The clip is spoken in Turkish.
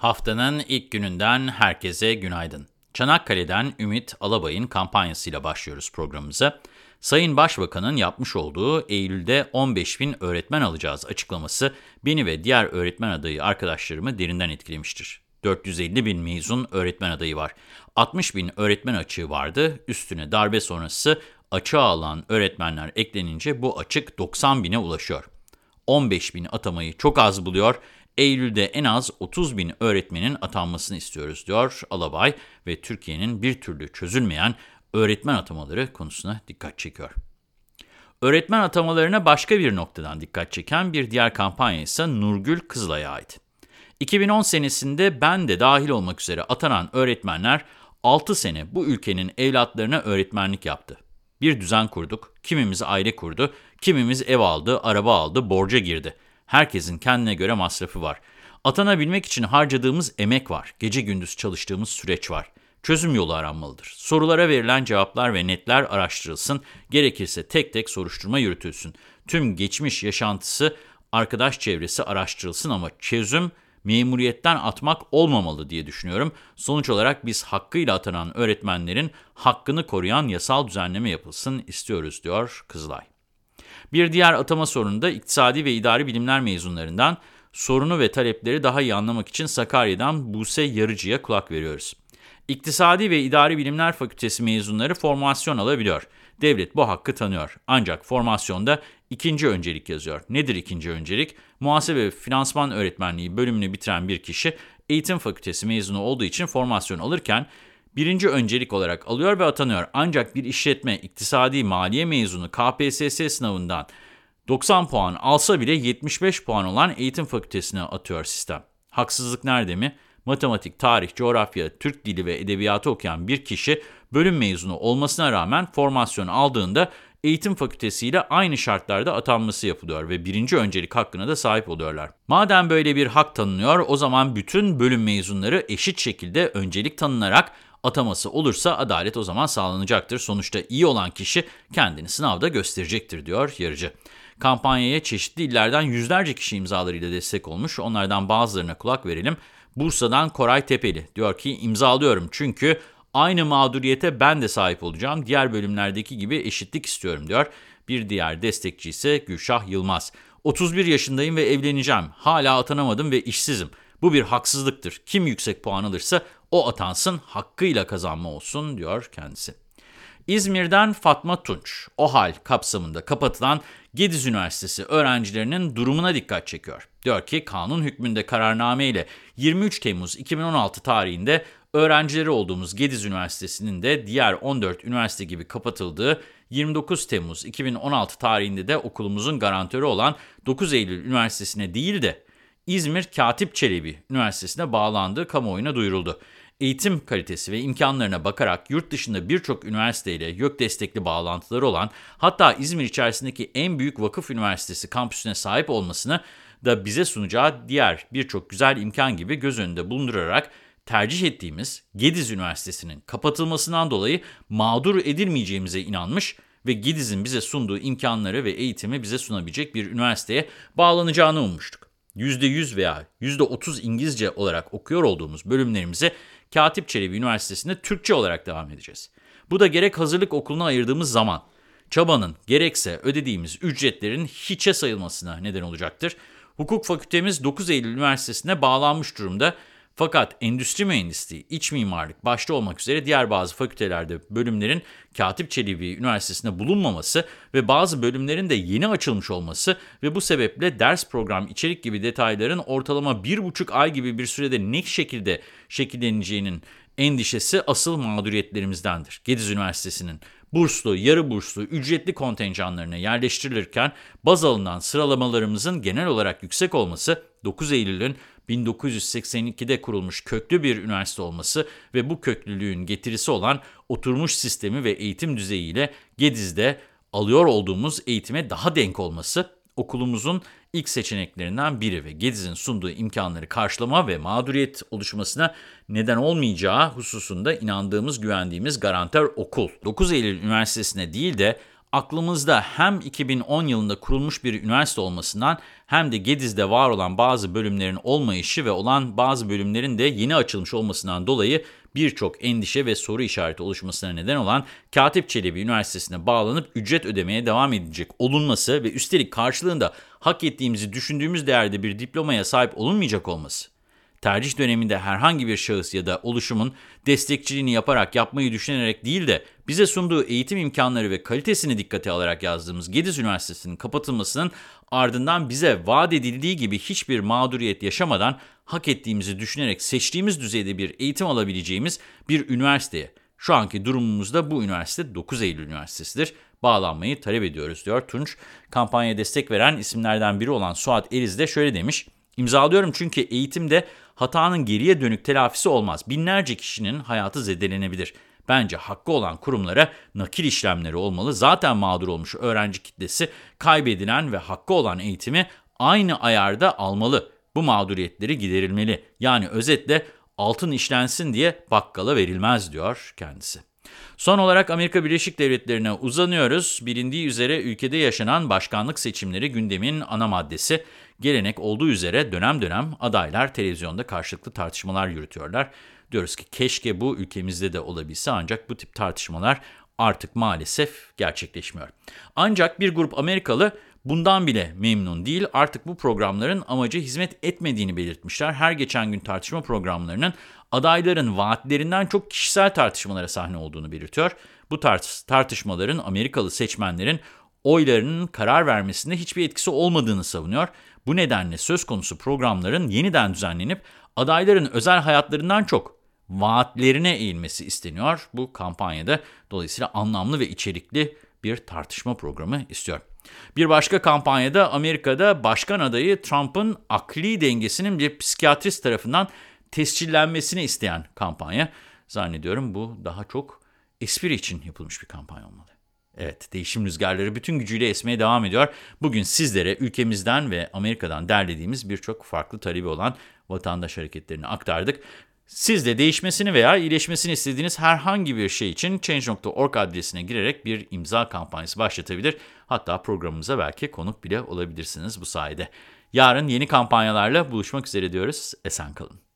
Haftanın ilk gününden herkese günaydın. Çanakkale'den Ümit Alabay'ın kampanyasıyla başlıyoruz programımıza. Sayın Başbakan'ın yapmış olduğu Eylül'de 15 bin öğretmen alacağız açıklaması beni ve diğer öğretmen adayı arkadaşlarımı derinden etkilemiştir. 450 bin mezun öğretmen adayı var. 60 bin öğretmen açığı vardı. Üstüne darbe sonrası açığa alan öğretmenler eklenince bu açık 90 bine ulaşıyor. 15 bin atamayı çok az buluyor. Eylül'de en az 30 bin öğretmenin atanmasını istiyoruz diyor Alabay ve Türkiye'nin bir türlü çözülmeyen öğretmen atamaları konusuna dikkat çekiyor. Öğretmen atamalarına başka bir noktadan dikkat çeken bir diğer kampanya ise Nurgül Kızılay'a ait. 2010 senesinde ben de dahil olmak üzere atanan öğretmenler 6 sene bu ülkenin evlatlarına öğretmenlik yaptı. Bir düzen kurduk, kimimiz aile kurdu, kimimiz ev aldı, araba aldı, borca girdi. Herkesin kendine göre masrafı var. Atanabilmek için harcadığımız emek var, gece gündüz çalıştığımız süreç var. Çözüm yolu aranmalıdır. Sorulara verilen cevaplar ve netler araştırılsın, gerekirse tek tek soruşturma yürütülsün. Tüm geçmiş yaşantısı, arkadaş çevresi araştırılsın ama çözüm memuriyetten atmak olmamalı diye düşünüyorum. Sonuç olarak biz hakkıyla atanan öğretmenlerin hakkını koruyan yasal düzenleme yapılsın istiyoruz diyor Kızılay. Bir diğer atama sorunu da iktisadi ve idari bilimler mezunlarından sorunu ve talepleri daha iyi anlamak için Sakarya'dan Buse Yarıcı'ya kulak veriyoruz. İktisadi ve İdari Bilimler Fakültesi mezunları formasyon alabiliyor. Devlet bu hakkı tanıyor. Ancak formasyonda ikinci öncelik yazıyor. Nedir ikinci öncelik? Muhasebe ve finansman öğretmenliği bölümünü bitiren bir kişi eğitim fakültesi mezunu olduğu için formasyon alırken birinci öncelik olarak alıyor ve atanıyor. Ancak bir işletme, iktisadi, maliye mezunu KPSS sınavından 90 puan alsa bile 75 puan olan eğitim fakültesine atıyor sistem. Haksızlık nerede mi? Matematik, tarih, coğrafya, Türk dili ve edebiyatı okuyan bir kişi bölüm mezunu olmasına rağmen formasyon aldığında eğitim fakültesiyle aynı şartlarda atanması yapılıyor ve birinci öncelik hakkına da sahip oluyorlar. Madem böyle bir hak tanınıyor o zaman bütün bölüm mezunları eşit şekilde öncelik tanınarak ataması olursa adalet o zaman sağlanacaktır. Sonuçta iyi olan kişi kendini sınavda gösterecektir diyor yarıcı. Kampanyaya çeşitli illerden yüzlerce kişi imzalarıyla destek olmuş. Onlardan bazılarına kulak verelim. Bursa'dan Koray Tepeli diyor ki imzalıyorum çünkü aynı mağduriyete ben de sahip olacağım. Diğer bölümlerdeki gibi eşitlik istiyorum diyor. Bir diğer destekçi ise Gülşah Yılmaz. 31 yaşındayım ve evleneceğim. Hala atanamadım ve işsizim. Bu bir haksızlıktır. Kim yüksek puan alırsa o atansın, hakkıyla kazanma olsun diyor kendisi. İzmir'den Fatma Tunç, OHAL kapsamında kapatılan Gediz Üniversitesi öğrencilerinin durumuna dikkat çekiyor. Diyor ki kanun hükmünde kararname ile 23 Temmuz 2016 tarihinde öğrencileri olduğumuz Gediz Üniversitesi'nin de diğer 14 üniversite gibi kapatıldığı 29 Temmuz 2016 tarihinde de okulumuzun garantörü olan 9 Eylül Üniversitesi'ne değil de İzmir Katip Çelebi Üniversitesi'ne bağlandığı kamuoyuna duyuruldu. Eğitim kalitesi ve imkanlarına bakarak yurt dışında birçok üniversiteyle YÖK destekli bağlantıları olan hatta İzmir içerisindeki en büyük vakıf üniversitesi kampüsüne sahip olmasını da bize sunacağı diğer birçok güzel imkan gibi göz önünde bulundurarak tercih ettiğimiz Gediz Üniversitesi'nin kapatılmasından dolayı mağdur edilmeyeceğimize inanmış ve Gediz'in bize sunduğu imkanları ve eğitimi bize sunabilecek bir üniversiteye bağlanacağını ummuştuk. %100 veya %30 İngilizce olarak okuyor olduğumuz bölümlerimize Katip Çelebi Üniversitesi'nde Türkçe olarak devam edeceğiz. Bu da gerek hazırlık okuluna ayırdığımız zaman, çabanın gerekse ödediğimiz ücretlerin hiçe sayılmasına neden olacaktır. Hukuk fakültemiz 9 Eylül Üniversitesi'ne bağlanmış durumda fakat endüstri mühendisliği, iç mimarlık başta olmak üzere diğer bazı fakültelerde bölümlerin Katip Çelebi Üniversitesi'nde bulunmaması ve bazı bölümlerin de yeni açılmış olması ve bu sebeple ders program, içerik gibi detayların ortalama bir buçuk ay gibi bir sürede ne şekilde şekilleneceğinin endişesi asıl mağduriyetlerimizdendir. Gediz Üniversitesi'nin burslu, yarı burslu, ücretli kontenjanlarına yerleştirilirken baz alınan sıralamalarımızın genel olarak yüksek olması 9 Eylül'ün 1982'de kurulmuş köklü bir üniversite olması ve bu köklülüğün getirisi olan oturmuş sistemi ve eğitim düzeyiyle Gediz'de alıyor olduğumuz eğitime daha denk olması okulumuzun ilk seçeneklerinden biri ve Gediz'in sunduğu imkanları karşılama ve mağduriyet oluşmasına neden olmayacağı hususunda inandığımız, güvendiğimiz garantör okul. 9 Eylül Üniversitesi'ne değil de aklımızda hem 2010 yılında kurulmuş bir üniversite olmasından hem de Gediz'de var olan bazı bölümlerin olmayışı ve olan bazı bölümlerin de yeni açılmış olmasından dolayı birçok endişe ve soru işareti oluşmasına neden olan Katip Çelebi Üniversitesi'ne bağlanıp ücret ödemeye devam edecek olunması ve üstelik karşılığında hak ettiğimizi düşündüğümüz değerde bir diplomaya sahip olunmayacak olması tercih döneminde herhangi bir şahıs ya da oluşumun destekçiliğini yaparak yapmayı düşünerek değil de bize sunduğu eğitim imkanları ve kalitesini dikkate alarak yazdığımız Gediz Üniversitesi'nin kapatılmasının ardından bize vaat edildiği gibi hiçbir mağduriyet yaşamadan hak ettiğimizi düşünerek seçtiğimiz düzeyde bir eğitim alabileceğimiz bir üniversiteye, şu anki durumumuzda bu üniversite 9 Eylül Üniversitesi'dir. Bağlanmayı talep ediyoruz diyor Tunç. Kampanya destek veren isimlerden biri olan Suat Eriz de şöyle demiş. İmzalıyorum çünkü eğitimde hatanın geriye dönük telafisi olmaz. Binlerce kişinin hayatı zedelenebilir. Bence hakkı olan kurumlara nakil işlemleri olmalı. Zaten mağdur olmuş öğrenci kitlesi kaybedilen ve hakkı olan eğitimi aynı ayarda almalı. Bu mağduriyetleri giderilmeli. Yani özetle altın işlensin diye bakkala verilmez diyor kendisi. Son olarak Amerika Birleşik Devletleri'ne uzanıyoruz. Bilindiği üzere ülkede yaşanan başkanlık seçimleri gündemin ana maddesi. Gelenek olduğu üzere dönem dönem adaylar televizyonda karşılıklı tartışmalar yürütüyorlar. Diyoruz ki keşke bu ülkemizde de olabilse ancak bu tip tartışmalar artık maalesef gerçekleşmiyor. Ancak bir grup Amerikalı bundan bile memnun değil. Artık bu programların amacı hizmet etmediğini belirtmişler. Her geçen gün tartışma programlarının adayların vaatlerinden çok kişisel tartışmalara sahne olduğunu belirtiyor. Bu tart tartışmaların Amerikalı seçmenlerin oylarının karar vermesinde hiçbir etkisi olmadığını savunuyor. Bu nedenle söz konusu programların yeniden düzenlenip adayların özel hayatlarından çok vaatlerine eğilmesi isteniyor. Bu kampanyada dolayısıyla anlamlı ve içerikli bir tartışma programı istiyor. Bir başka kampanyada Amerika'da başkan adayı Trump'ın akli dengesinin bir psikiyatrist tarafından tescillenmesini isteyen kampanya. Zannediyorum bu daha çok espri için yapılmış bir kampanya olmalı. Evet, değişim rüzgarları bütün gücüyle esmeye devam ediyor. Bugün sizlere ülkemizden ve Amerika'dan derlediğimiz birçok farklı talebi olan vatandaş hareketlerini aktardık. Siz de değişmesini veya iyileşmesini istediğiniz herhangi bir şey için Change.org adresine girerek bir imza kampanyası başlatabilir. Hatta programımıza belki konuk bile olabilirsiniz bu sayede. Yarın yeni kampanyalarla buluşmak üzere diyoruz. Esen kalın.